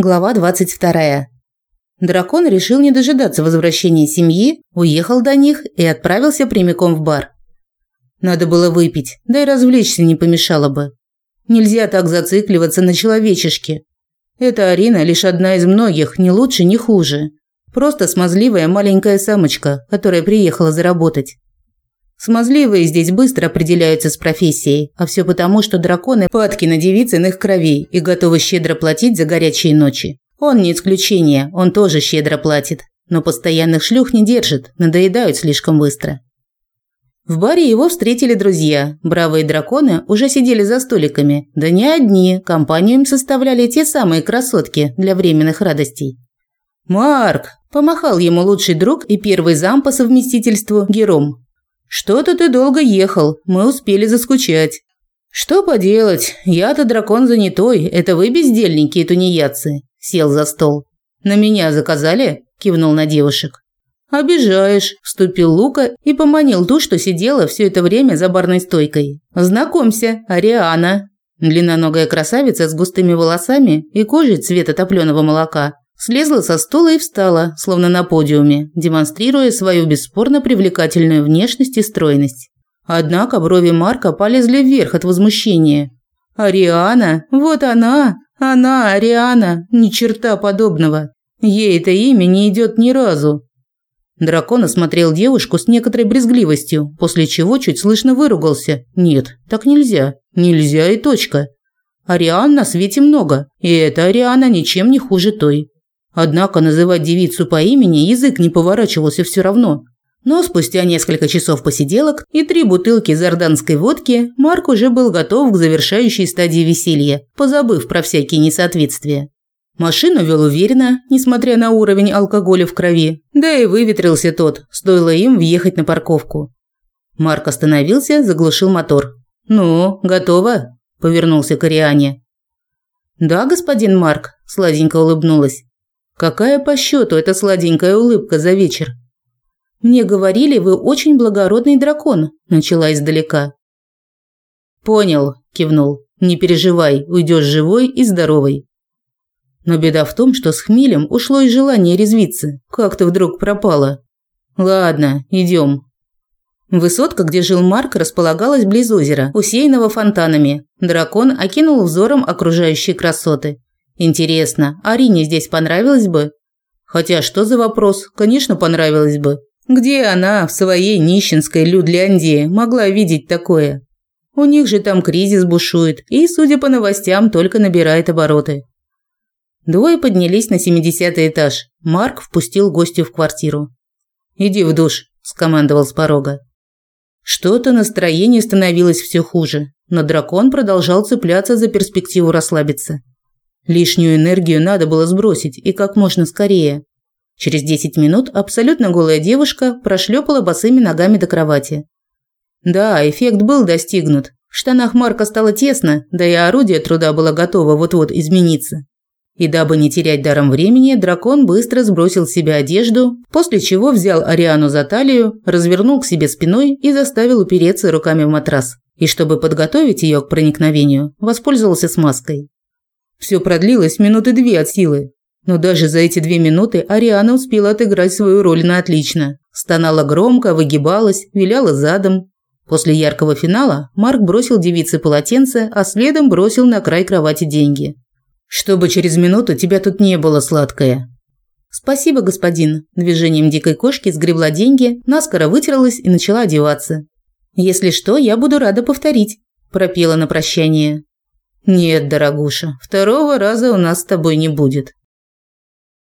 Глава 22. Дракон решил не дожидаться возвращения семьи, уехал до них и отправился прямиком в бар. Надо было выпить, да и развлечься не помешало бы. Нельзя так зацикливаться на человечешке. Эта Арина лишь одна из многих, ни лучше, ни хуже. Просто смазливая маленькая самочка, которая приехала заработать. Смазливые здесь быстро определяются с профессией, а все потому, что драконы падки на девиц кровей и готовы щедро платить за горячие ночи. Он не исключение, он тоже щедро платит, но постоянных шлюх не держит, надоедают слишком быстро. В баре его встретили друзья. Бравые драконы уже сидели за столиками. Да не одни, компанию им составляли те самые красотки для временных радостей. «Марк!» – помахал ему лучший друг и первый зам по совместительству Гером. «Что-то ты долго ехал, мы успели заскучать». «Что поделать, я-то дракон занятой, это вы бездельники и тунеядцы», – сел за стол. «На меня заказали?» – кивнул на девушек. «Обижаешь», – вступил Лука и поманил ту, что сидела все это время за барной стойкой. «Знакомься, Ариана». Длинноногая красавица с густыми волосами и кожей цвета топлёного молока Слезла со стула и встала, словно на подиуме, демонстрируя свою бесспорно привлекательную внешность и стройность. Однако брови Марка полезли вверх от возмущения. «Ариана? Вот она! Она, Ариана! Ни черта подобного! Ей это имя не идет ни разу!» Дракон осмотрел девушку с некоторой брезгливостью, после чего чуть слышно выругался. «Нет, так нельзя. Нельзя и точка. Ариан на свете много, и эта Ариана ничем не хуже той. Однако называть девицу по имени язык не поворачивался все равно. Но спустя несколько часов посиделок и три бутылки зарданской водки Марк уже был готов к завершающей стадии веселья, позабыв про всякие несоответствия. Машину вел уверенно, несмотря на уровень алкоголя в крови, да и выветрился тот, стоило им въехать на парковку. Марк остановился, заглушил мотор. «Ну, готово?» – повернулся к Ариане. «Да, господин Марк», – сладенько улыбнулась. Какая по счету эта сладенькая улыбка за вечер? Мне говорили, вы очень благородный дракон, начала издалека. Понял, кивнул. Не переживай, уйдешь живой и здоровой. Но беда в том, что с хмелем ушло и желание резвиться. Как-то вдруг пропало. Ладно, идем. Высотка, где жил Марк, располагалась близ озера, усеянного фонтанами. Дракон окинул взором окружающие красоты. Интересно, Арине здесь понравилось бы? Хотя что за вопрос? Конечно, понравилось бы. Где она в своей нищенской Людляндии могла видеть такое? У них же там кризис бушует и, судя по новостям, только набирает обороты. Двое поднялись на 70 этаж. Марк впустил гостю в квартиру. «Иди в душ», – скомандовал с порога. Что-то настроение становилось все хуже, но дракон продолжал цепляться за перспективу расслабиться. Лишнюю энергию надо было сбросить и как можно скорее. Через 10 минут абсолютно голая девушка прошлепала босыми ногами до кровати. Да, эффект был достигнут. В штанах Марка стало тесно, да и орудие труда было готово вот-вот измениться. И дабы не терять даром времени, дракон быстро сбросил с себя одежду, после чего взял Ариану за талию, развернул к себе спиной и заставил упереться руками в матрас. И чтобы подготовить ее к проникновению, воспользовался смазкой. Все продлилось минуты две от силы. Но даже за эти две минуты Ариана успела отыграть свою роль на отлично. Стонала громко, выгибалась, виляла задом. После яркого финала Марк бросил девице полотенце, а следом бросил на край кровати деньги. «Чтобы через минуту тебя тут не было, сладкая». «Спасибо, господин». Движением дикой кошки сгребла деньги, наскоро вытерлась и начала одеваться. «Если что, я буду рада повторить», – пропела на прощание. «Нет, дорогуша, второго раза у нас с тобой не будет».